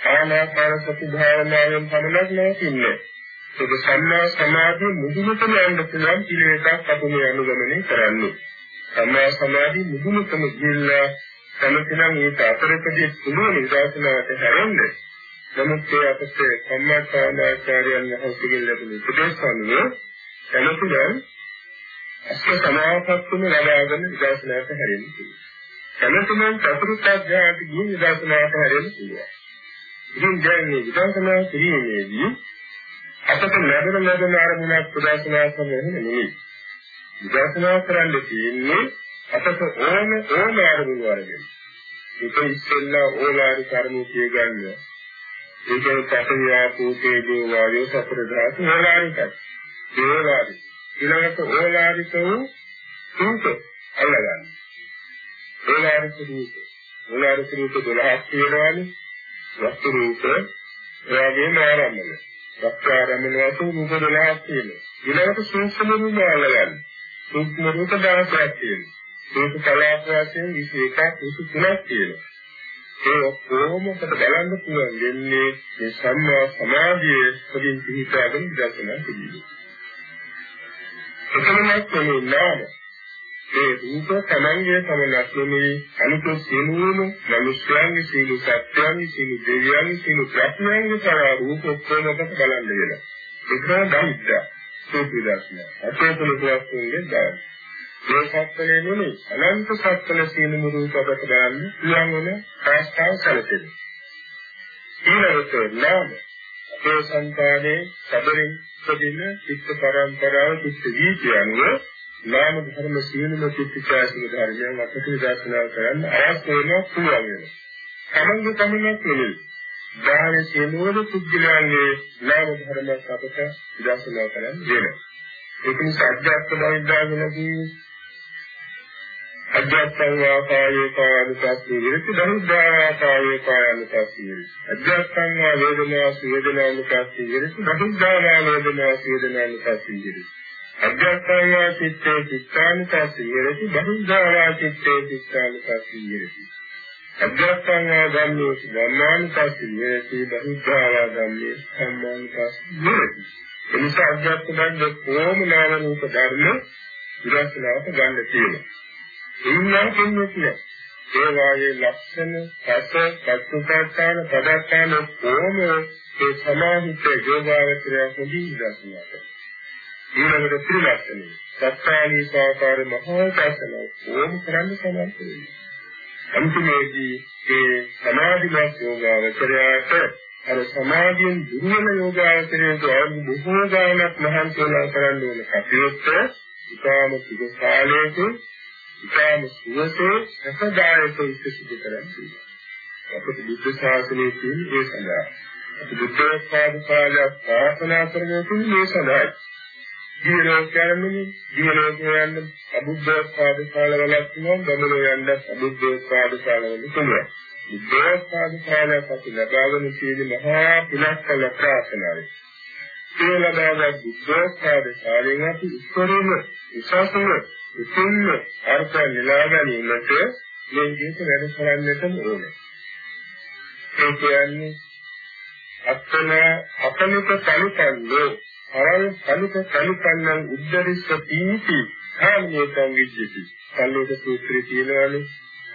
ආනාපාන සති භාවනාවෙන් පමණක් නැතිනේ. ඒක සම්මා සමාධි මුදුනටම යන්න පුළුවන් පිළිවෙතක් අපි මේ අනුගමනය කරන්නේ. සම්මා සමාධි මුදුනටම ගිහිල්ලා සමතනම් ඒක අතරකදී පුළුවන් නිදර්ශනකට හැරෙන්නේ. නමුත් ඒ අපට සම්මාචාර්යයන් වහන්සේගෙන් ලැබුණු උපදේශ අනුව සමතනම් අස්ස සමාපත්තුම ලබාගෙන විදර්ශනාට හැරෙන්න පුළුවන්. කැමතිනම් චතුර්ථ අධ්‍යායට ගිහින් විදර්ශනාට හැරෙන්න පුළුවන්. ඉතින් දැන් මේ විදර්ශනා කිරීමේදී අපට ලැබෙන ලැබෙන අරමුණක් ප්‍රදර්ශනා කරන්න නෙමෙයි. විදර්ශනා කරන්න තියෙන්නේ අපට ඕන ඕන අරමුණු වර්ගයක්. ඒක ඉස්සෙල්ලා ඕලාරි කර්මු කිය ගන්න. ඒකේ පතවියා පූතේ දේ වායෝ සතර ධාතු ඕලාරිකයි. ඒලාරි ඊළඟට ඕලාරික වූ රූප අල්ලගන්න. ඕලාරික රූප. ඕලාරික රූප 12ක් තියෙනවානේ. වස්තු රූප එයාගේම ආරම්භය. වස්තු ආරම්භය වශයෙන් රූප 12ක් තියෙනවා. ඊළඟට සූක්ෂම රූප අල්ලගන්න. සූක්ෂම රූප 16ක් තියෙනවා. රූප කලාප වශයෙන් 21ක් 23ක් තියෙනවා. ඒ ඔක්කොම කොට බලන්න පුළුවන් දෙන්නේ මේ සම්මා සමාධියේ පදින් පිහිටාගෙන දර්ශනා කිරීම. එතනමත් මේ නාම ඒ රූප තමන්ගේ තමනක් නෙමෙයි අනිත් සියලුම මිනිස්යන්ගේ සියලු සත්‍යයන්ගේ සියලු දෙවියන්ගේ සියලු ප්‍රඥයන්ගේ තරහ රූප ඔක්කොමකට බලන්න වෙනවා. ඒක බහිද්ද සෝපිදාස්න අතේතුල ප්‍රවස්තුන්ගේ දාන මේ සත්‍යනේ නෙමෙයි අනන්ත සත්‍යන සියලුම රූපකට බලන්න පුළුවන් වෙන ආස්ථාව සැලසෙනවා ඊළඟට නාම ඒ සංකාරයේ සබරින් උපදින චිත්ත පරම්පරාව චිත්ත වීතිය අනුව නාම ධර්ම සියලුම චිත්තචෛතසික ධර්මයන් අපට විදර්ශනා කරන්න අවශ්‍ය වෙනවා පුළුවන් වෙනවා. සමංග කමනක් නෙවෙයි. ධාරේ සියලුම පුද්ගලයන්ගේ නාම ධර්ම අපට විදර්ශනා කරන්න වෙනවා. ඒක නිසා අධ්‍යාත්ම බවින්දාගෙනදී අධ්‍යාත්මවා කායේ කායනුපස්සී විරති බහිද්ධා කායේ කායනුපස්සී විරති. අධ්‍යාත්මවා වේදනා වේදනානුපස්සී විරති බහිද්ධා වේදනා වේදනානුපස්සී විරති. අධ්‍යාත්මවා චිත්තේ චිත්තානුපස්සී විරති බහිද්ධා චිත්තේ චිත්තානුපස්සී විරති. අධ්‍යාත්මවා ධම්මේ ධම්මානුපස්සී විරති බහිද්ධා ධම්මේ ධම්මානුපස්සී විරති. එනිසා අධ්‍යාත්ම ධර්ම කොහොම නාම රූප ධර්ම විදර්ශනාවට ගන්න තියෙනවා. එන්නම් කියන්නේ ඒ වායේ ලක්ෂණ රස සත්‍යපත්තාන පදත්තාන කොම ඒ සමාහිත යෝගාවචරය හොඳින් ඉඳලා ඊළඟට ත්‍රිලක්ෂණය. සත්‍යාලී සාකාර මහා ශාසන කොම කරන්න සමර්ථ අන්තිමේදී ඒ සමාධිමත් යෝගාවචරයට අර සමාධියෙන් දුර්වල යෝගාවචරයට අවුරුදු බොහෝ ගානක් මහන්සි වෙලා කරන්න ඕන කටයුත්ත ඉතාම සුබ කාලයක ඉතාම සුවසේ සසදායක ඉස්ස සිදු කරන්නේ. අපේ බුද්ධ ශාසනයේ තියෙන ඒ සඳහා අපි බුද්ධෝත්පාද කාලයක් ප්‍රාර්ථනා කරගෙන මේ සඳහා ජීවනෝ කියන්නේ ජීවනෝ කියන්නේ අබුද්ධෝත්පාද කාලවලක් තියෙනවා බමුණෝ යන්න අබුද්ධෝත්පාද කාලවල තියෙනවා. බුද්ධෝත්පාද කාලයක් අපි ලබාගෙන තියෙන මහා පිනක්කල ප්‍රාර්ථනාවයි. ඒ ලබාගත් බුද්ධෝත්පාද කාලයෙන් අපි ඉස්සරම විශ්වාසම උතුම්ම අර්ථ නෙලා ගැනීමට මේ විදිහට වැඩ කරන්නටම ඕනේ. ඒ කියන්නේ අත්තන අපනික කලිකන්නේ අරල් කලික කලිකන්නන් උද්දරිස්ස පීති කාමයේතං විජ්ජති. කල්ලෝක සූත්‍රයේ තියෙනවානේ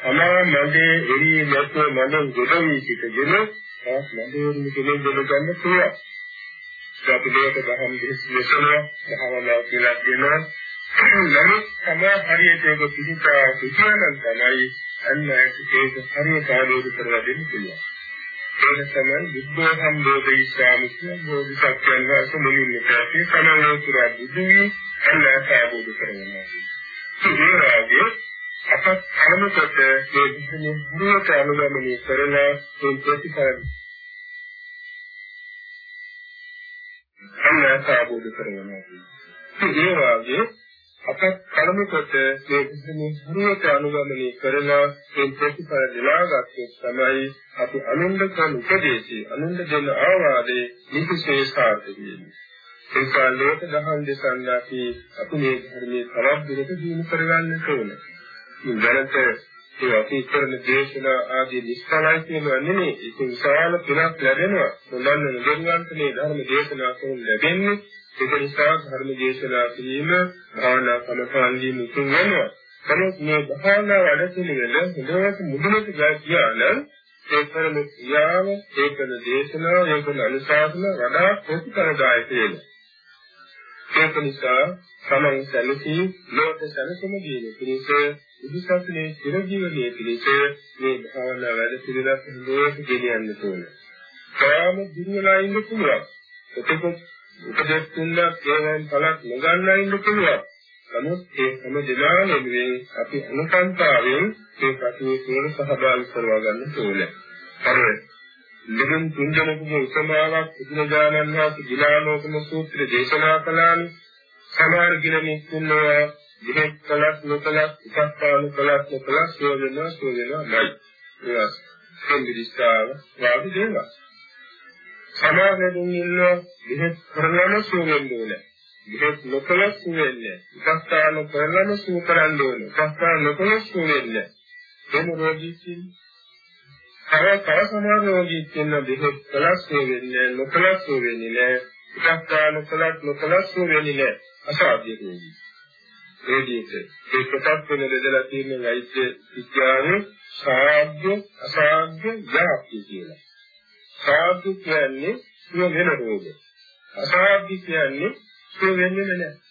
අමා මදේ එරි නැත්නම් මදෙන් ගොඩවි සිටගෙන ආස් මදේ කෙනෙක් දෙන්න ගන්න පුළුවන්. අපි මේක දහම් දෙස්ලෙසන භාවනා කියලා කියනවා නමුත් සමා හරියට ඒක පිළිපා සිටිනනම් තමයි අන්න ඒක හරියට ආලෝක කරලා දෙන්න පුළුවන්. ඒක තමයි බුද්ධ සම්බෝධි ශ්‍රාමික බෝධිසත්වයන් වහන්සේ මුලින්ම පැති සමනෝතුර බුදුවි අන්න සාබෝධ කරනවා. ඒ රාගයේ අපත් කර්මකට මේ විදිහේ හරියට අනුගමනය කරන ඒ ප්‍රතිපල අන්න සාබෝධ කරනවා. ඒ වාගේ අපත් කලමකට මේ කිසිමේ හරියට අනුගමනය කරලා මේ ප්‍රතිඵල දිලාගත්තේ තමයි අපි අනුන්ද කරන උපදේශي අනුන්ද දෙන ආවාදේ නිතිශේ සාර්ථක වෙන්නේ. ඒ කාලේට දහම් දෙසන්න අපි අපි මේ ධර්මයේ තවත් දුරට දිනු කරගන්න ඕනේ. මේ දැනට ඒ අපි කරන දේශනා ආදී නිස්සලයි කියනවා නෙමෙයි. ඒක විශාල පිනක් ලැබෙනවා. මොනවාද නෙළුවන්ට මේ ධර්ම දේශනා කරන ලැබෙන්නේ ඒක නිසා ධර්ම දේශනා කිරීම භාවනා සමථාන්දී මුතුන් වෙනවා. නමුත් මේ භාවනා වැඩ පිළිවෙල හොඳට මුදුනට ගියානම් ඒ කරන ක්‍රියාව, ඒ කරන දේශනාව, ඒ කරන අනුශාසන වඩා ප්‍රතිකරදායක වෙනවා. ඒක නිසා සමන් සැලසී ලෝක සැලසුම දීන පිණිස ඉදිසත්නේ චිරජීවනයේ පිණිස මේ භාවනා වැඩ පිළිවෙලක් හොඳට ගෙනියන්න ඕනේ. කාම දිනවලා ඉන්න පුළුවන්. එතකොට උපදෙස් තුනක් ඒවෙන් පළක් නොගන්නා ඉන්න පුළුවන්. නමුත් ඒ හැම දිනම වෙනුවෙන් අපි අනුකම්පාවෙන් මේ කටයුතු වල සහභාගී කරවා ගන්න ඕනේ. හරිද? ලෙබන් තුන්දෙනෙකුගේ උපමාවක් බුදුරජාණන් වහන්සේ ගිලාලෝකම සූත්‍රය දේශනා කළානේ. සමහර ගිලෙනෙක් ඉන්නවා දෙහෙත් කලක් නොකලක් උපස්ථාන කලක් නොකලක් සෝදෙනවා සෝදෙනවා නයි. ඒවා සම්දිස්තාව වාගේ දේවල්. සමාවෙමින් ඉන්න විහෙත් කරනම සුවෙන්න ඕනේ. විහෙත් නොකළ සුවෙන්නේ. උපස්ථාන කරනම සුව කරන්න ඕනේ. උපස්ථාන නොකළ සුවෙන්නේ. එම රෝගී කියන්නේ. අර තව සමාන රෝගී කියන විහෙත් කළ සුවෙන්නේ නොකළ සුවෙන්නේ නෑ. උපස්ථාන කළත් නොකළ සුවෙන්නේ නෑ. අසාධ්‍ය රෝගී. ඒ විදිහට ඒ කොටස් වෙන බෙදලා තියෙන වෛද්‍ය විද්‍යාවේ සාධ්‍ය අසාධ්‍ය යාප්ති කියලා. සාධු කියන්නේ සිය වෙන රෝග. අසාධු කියන්නේ සිය වෙන්නේ නැහැ.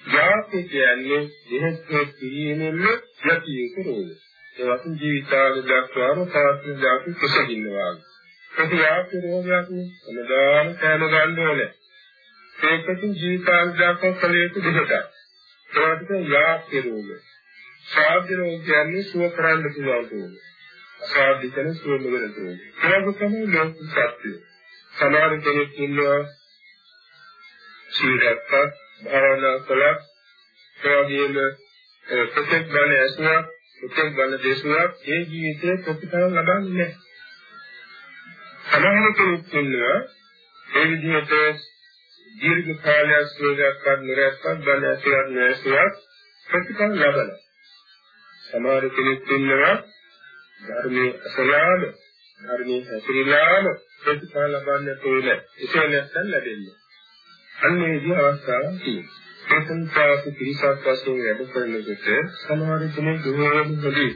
යාති කියන්නේ දෙහත් පිළියෙනෙන්න යටි යුතු රෝග. ඒ වගේ ජීවිතාල දක්වාම සාස්ත්‍ර ජාති කුසගින්නවා. ප්‍රති යාති රෝගයක් නෙදාන කෑම ගන්න ඕනේ. ඒකකින් ජීවිතාල දක්වා කළ යුතු දෙහක. ඒකට යාති රෝග. සාධ්‍ය රෝග කියන්නේ සුව කරන්න පුළුවන් රෝග. අසාධ්‍ය කියන සුවඳ වෙන තුනේ. ඒක තමයි ලෝක සත්‍ය. සමහර කෙනෙක් ඉන්නවා සීලයක් භාවනා කළා ඒ වගේම ප්‍රත්‍යක් බල ඇසුවා ප්‍රත්‍යක් බල දේශුවා ඒ ජීවිතයේ ප්‍රතිඵල ලබන්නේ නැහැ. සමහර කෙනෙක් ඉන්නවා ඒ විදිහට දීර්ඝ කාලයක් සෝදක්වත් නිරක්වත් බල ඇසුවක් නැසුවක් ප්‍රතිඵල ලබනවා. සමහර කෙනෙක් ඉන්නවා ධර්මයේ අසලාම ධර්මයේ හැසිරීලාම ප්‍රතිඵල ලබන්න තෝරන එසේ නැත්නම් ලැබෙන්නේ. අන්න මේ විදිහ අවස්ථාවක් තියෙනවා. ප්‍රසංසාති පිරිසක් වශයෙන් වැඩ කරනකොට සමහර කෙනෙක් දුරෝම හොදි.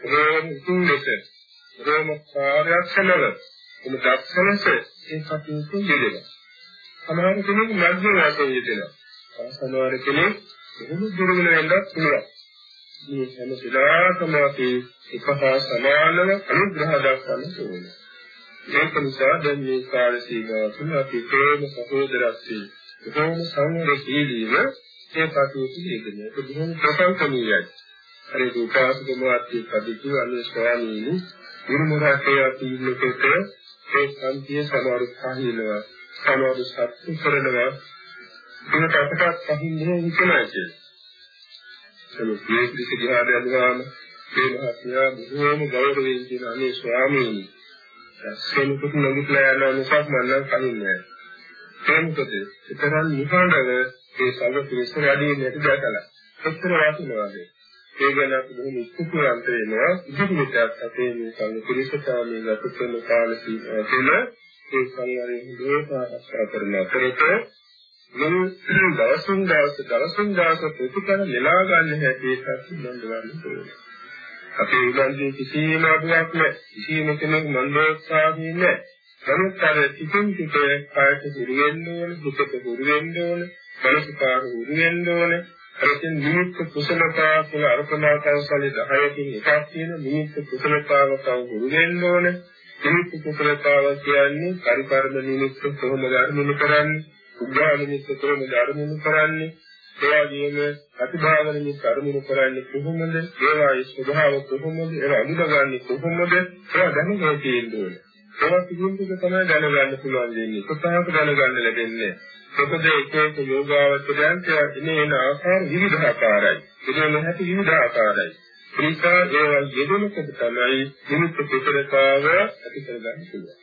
දුරෝම ඉතිංගස. දුරෝම කාර්යක්ෂමව. එම දක්ෂණස ඒ කටයුතු යෙදෙනවා. සමහර කෙනෙක් මධ්‍යම වශයෙන් යෙදෙනවා. සමහර කෙනෙක් බොහොම දුරගෙන යන්නත් පුළුවන්. මේ හැම සිලාකම අපි එකහා සමානව අනුග්‍රහ දක්වන්න ඕනේ. ඒක නිසා දැන් මේ කාල සීමාව තුළ අපි ප්‍රේම සහෝදරත්වයේ බොහොම සංවරශීලීව ඒ කටයුතු දෙන්නේ. ඒක බොහොම ප්‍රශංසනීයයි. අර ඒ උපාසක මාත්‍ය පදිතු අනේ ස්වාමීනි නිර්මුරාකේ අතීලකෙත ඒ සම්පිය සමරු කහිනවා සමරු සත්‍ය කරනවා ඒකට අපට කහින්නේ හිතනවා කියලා. සමු පිළිසික දිහාට යනවාම මේ මහත්මයා බොහෝම ගෞරවයෙන් කියන අනේ ස්වාමීනි දැස්සෙනකොට නැගිටලා යනවා මිසක් මම නම් කලින්නේ නැහැ. ඒකද විතරක් නිකන්ව ඒ සංග පිළිස වැඩි නැති දැකලා ඔච්චර වාසිනවාද ඒ ගැන අපි බොහොම ඉක්මනට වෙනවා. ඉදිරියට අපේ මේ සංග පිළිස සාමී ගත කරන කාල සීමාවල ඒ සංගරේ දෝපාරස්සා කරන අතරත මම දවසින් දවස දවසින් දවස ප්‍රතිකර නෙලා ගන්න හැටි එකක් නන්දවන්න ඕනේ අපේ උගන්දී කිසිම අභියක් නැහැ. කිසිම කෙනෙක් මන්දෝත්සාහී නැහැ නමුත් අර තිතින් ටික කායට හුරු වෙන්න ඕන, දුකට හුරු වෙන්න ඕන, මනසකාර හුරු වෙන්න ඕන. අරකින් නිමිත්ත කුසලතා කියලා අර්පණා කෞශල්‍ය 10කින් එකක් තියෙන නිමිත්ත කුසලතාව තව හුරු වෙන්න ඕන. නිමිත්ත කුසලතාව කියන්නේ පරිකර්ම නිමිත්ත කොහොමද අරමුණු කරන්නේ? උද්ඝාන නිමිත්ත කොහොමද අරමුණු කරන්නේ? ඒ වගේම අතිභාව නිමිත්ත අරමුණු කරන්නේ කොහොමද? ඒවායේ ස්වභාව කොහොමද? ඒවා අඳුනගන්නේ කොහොමද? ඒවා දැනගන්න තියෙන්නේ. ඒවා පිළිබඳව තමයි දැනගන්න පුළුවන් දෙන්නේ. කොහොමද දැනගන්න ලැබෙන්නේ? මොකද එක එක යෝගාවචරයන්ට ඉන්නේ එන ආකාර විවිධාකාරයි. ඒකම හැටි විවිධාකාරයි. ඒකා ඒවා යෙදෙනකොට තමයි විමුක්ත කුසලතාව ඇති කරගන්න පුළුවන්.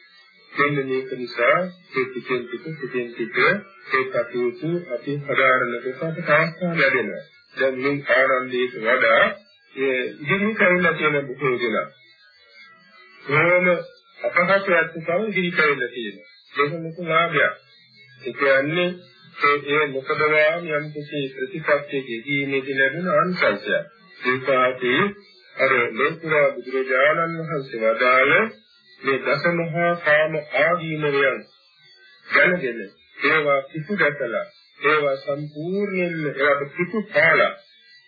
මෙන්න මේක නිසා මේ පිටින් පිට පිටින් පිට ඒ කටයුතු අපි හදාරන කොට අපට අවස්ථාව ලැබෙනවා. දැන් මේ ආනන්දයට වඩා ඒ ඉදිරි කරලා තියෙන බොහෝ දෙනා කොහොම අපහසුයක් නිසා ඉදිරි කරලා තියෙනවා. ඒක ලොකු ලාභයක්. ඒ කියන්නේ ඒ මොකද වාම යම් කිසි ප්‍රතිපත්තියකදී දීමේදී ලැබෙන අංශයක්. ඒකාදී අර ලෝකුරා බුදුරජාණන් වහන්සේ වදාළ මේ දසමහා කාම ආදීනවයන් දැනගෙන ඒවා පිටු දැකලා ඒවා සම්පූර්ණයෙන්ම ඒවට පිටු පාලා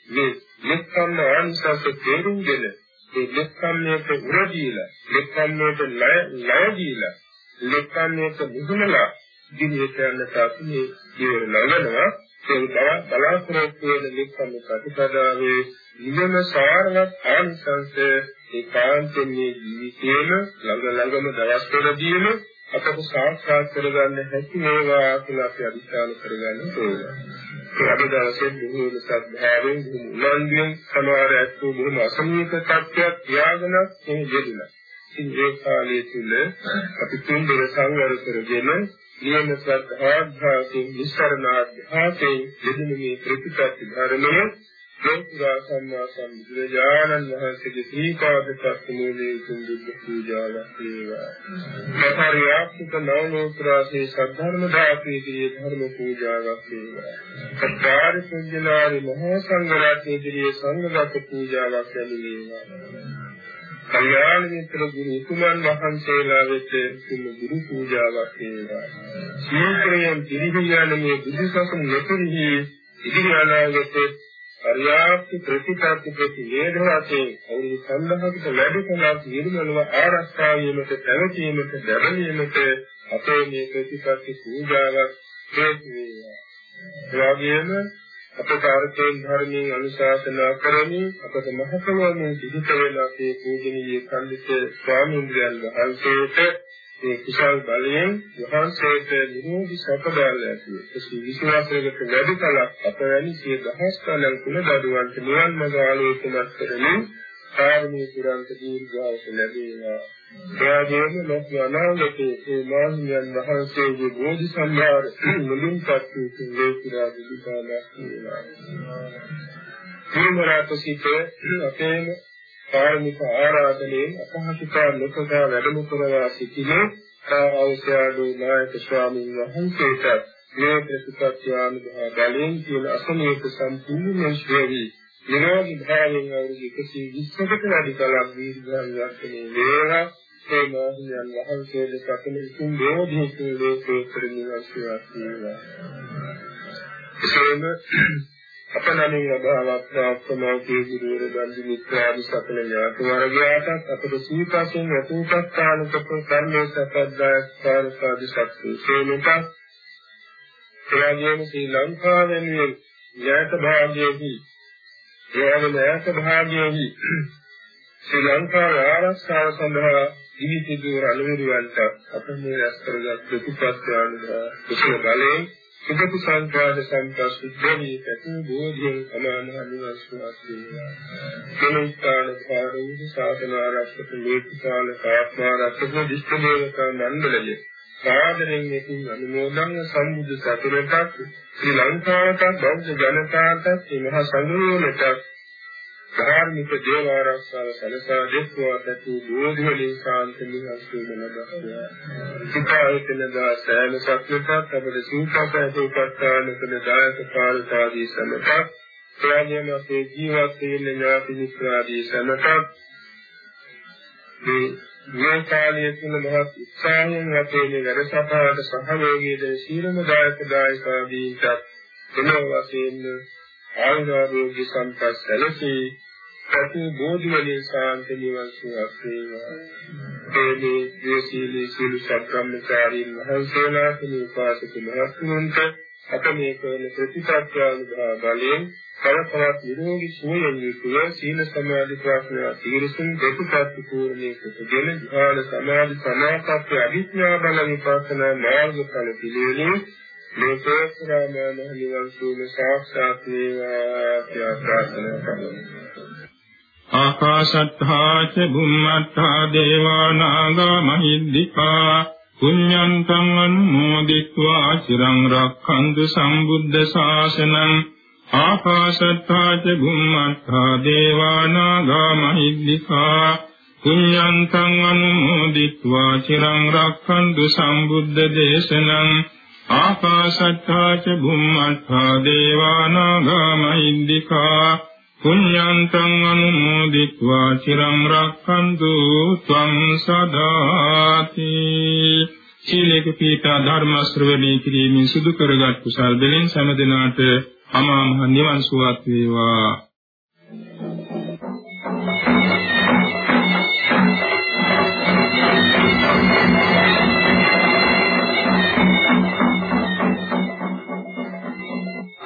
මේ නිස්සන්න ආංශස තේරුම්ගෙන ඒ ලෙක්කන්නේට උරදීලා ලෙක්කන්නේට ණය දීලා ලෙක්කන්නේට මුදුනලා දිවියට යන තාපනේ ජීවන නගනවා ඒ බව බලාපොරොත්තු වෙන ලෙක්කන්න ප්‍රතිපදාවේ නියම සාරවත් ආනිසංස ඒකාන්තයෙන් ජීවිතේම ළඟ ළඟම දවස් වලදීම අපට සාක්ෂාත් කරගන්න හැකි වේවා කියලා අපි අදිස්ථාන කරගන්න ඕනේ. ඒ අද දවසේ බොහෝ සත්භාවයෙන් උනන්දුවෙන් සමහර ඇත්තෝ බොහොම අසමීප තත්ත්වයක් තියාගෙන මේ යෙදුණා. ඉතින් ඒ කාලයේ තුල අපි තුන් දෙන සංවර කරගෙන නියම සත්‍යාභ්‍යාසයෙන් විස්තරනාභ්‍යාසයෙන් යෙදුණු මේ ප්‍රතිපත්ති ධර්මයේ ලෝකුරා සම්මා සම්බුදුරජාණන් වහන්සේගේ ශ්‍රීපාදක සමුදේ සුදුද්ද පූජාවක් වේවා. මහරියාත්මක නවලෝකුරාසේ සද්ධර්ම දාපේදී ධර්ම පූජාවක් වේවා. සත්‍යාරි පුඤ්ජනාරි මහා සංඝරත්නයේ සංඝගත පූජාවක් ලැබේවා. කල්යාණ මිත්‍ර ගුරු උතුමන් වහන්සේලා වෙත සිල් ගුරු පූජාවක් වේවා. සීක්‍රයෙන් පිරිහියන මේ බුදු සසුන නොපරිහි ඉදිරි අනාගතේ පරියාප්ති ප්‍රතිපත්ති ප්‍රති වේදනාසේ අවුරුදු 5000කට වැඩි කලක් නිර්මලව ආරක්ෂා වීමට පැවතීමට දැරීමට අපේ මේ ප්‍රතිපත්ති පූජාවක් හේතු වේවා. ඒ වගේම අපට අර්ථයෙන් ධර්මයෙන් අනුශාසනා කරමින් අපට මහතමෝමින් සිහිත වෙන අපේ පූජනීය කන්දිත ස්වාමීන් වහන්සේට ඒ කුසල් බලයෙන් වහන්සේට නිරෝධි සැපදාල ඇති. ඒ විශ්වාසයකට වැඩි කලක් අපවැනි සිය දහස් කලක් තුන දඩුවන්ට නිවන් මඟ ආලෝකමත් කරමින් කාර්මී පුරන්ත දීර්ඝාස ලැබේවා. එයාගේම ලොක් අනාගතයේ ඒ මාහිමියන් වහන්සේගේ බෝධි සම්භාර මුලින් පත්වී සිංහේ පුරා විදිකාලක් වේවා. නිර්මලාපසිත අපේම කාර්මික ආරාධනයෙන් අපහසුතා ලොකදා වැඩම කරවා සිටිනේ අවශ්‍යඩු නායක ස්වාමීන් වහන්සේට මේ ප්‍රතිපත්තියානුභව බලයෙන් කියන අසමේත සම්පූර්ණ ශ්‍රේණි නිරෝධී භාවයෙන් අවුරුදු 120කට වැඩි කාලයක් දීර්ඝායුෂයේ වේවා. ඒ මෝහයන් වහන්සේගේ සකල ඉතින් දේවදීතුන් ලෝකේ පරිණිවාසයක් වේවා. එසේම අපනමින් අභාවක් ප්‍රාප්තමෝකේ ගුරුවර බන්දු මිත්‍රාදි සකල ඥාති වර්ගයාටත් අපට සීපසෙන් අතුපස්ථානක කර්මයේ සපද්දායක කාර්යසාදි ශක්තිය සේනක එයාගේම ශ්‍රී ලංකාවෙන් ඥාත භාගයේදී එයාගේ ඥාත භාගයේදී ශ්‍රී ලංකාව ආරක්ෂාව සඳහා ඉනිසිදුවර අනුවිරුවන්ට අප මේ රැස් කරගත් ප්‍රතිපත්තියන් කුසල බලයෙන් සුගත සංකාද සංකස්සුද්ධී පැතු බෝධියෙන් අමාමහ නිවස්වාත් වේවා. කෙනෙක්කාන පාරමිත සාසන ආරක්ෂක ලේඛිකාල කාත්මාරක්ෂක දිෂ්ඨ දේවතා මණ්ඩලයේ සාදරයෙන් මෙතින් අනුමෝදන් සම්බුද්ධ සතුරටත් ශ්‍රී ලංකාවට බෞද්ධ ජනතාවට මහා සංඝරත්නයට ධාර්මික දේව ආරක්ෂාව සැලසා දෙස්වා ඇති බෝධි වලින් ශාන්ත නිවස්තුම ලබස්වා. සිතායතනදා සෑම සත්‍යකත් අපද සූපස ඇතිපත්තාන කළ දායක කාලතාදී සමත ප්‍රාණ්‍යම අපේ ජීවත් වෙන ඥාති මිත්‍රාදී සමත මේ මේ කාලයේ තුල මහත් උත්සාහයෙන් අපේ මේ වැඩසටහනට සහයෝගී දෙන සීලම දායක දායකාදීන්ට එන වශයෙන් ආයුර්වේද සම්පත් සැලසී සති බෝධි වලින් සාන්ත නිවන් සුවක් වේවා. මේ දේශීලී සීල සත්‍යම්චාරීන් වහන්සේලා කෙනෙකුට මහත්මුන්ට අප මේ කරන ප්‍රතිපත්තියන් බලයෙන් කරපවත් නිරෝගී සුවයෙන් යුතුව සීල සමාධි ප්‍රාර්ථනා තීරසුන් ප්‍රතිපත්ති පූර්ණේ කොටගෙන ධ්‍යාන සමාධි සමාපatti අභිඥා බල විපස්සනා මාර්ගඵල පිළිවෙලින් මේ ශාස්ත්‍රාම මහනිවන් සූම සාක්ෂාත් වේවා කියලා ප්‍රාර්ථනා කරනවා. ආකාශත්තා ච බුම්මත්තා දේවා නාග මහිද්దికා පුඤ්ඤන්තං අනුමෝදිत्वा চিරං රක්ඛන්තු සම්බුද්ධ ශාසනං ආකාශත්තා ච බුම්මත්තා දේවා නාග මහිද්దికා පුඤ්ඤන්තං අනුමෝදිत्वा চিරං රක්ඛන්තු සම්බුද්ධ දේශනං ආකාශත්තා ච භුම්මත්තා දේවානාගා මහිද්దికා පුඤ්ඤන්තං අනුමෝදිत्वा চিරං රක්ඛන්තු ත්වං සදාති. සීලේක පීඨා ධර්ම ශ්‍රවණය කිරීමෙන් සිදු කරගත් කුසල් දෙලෙන් සෑම දිනාට අමා මහ නිවන් සුවත් වේවා.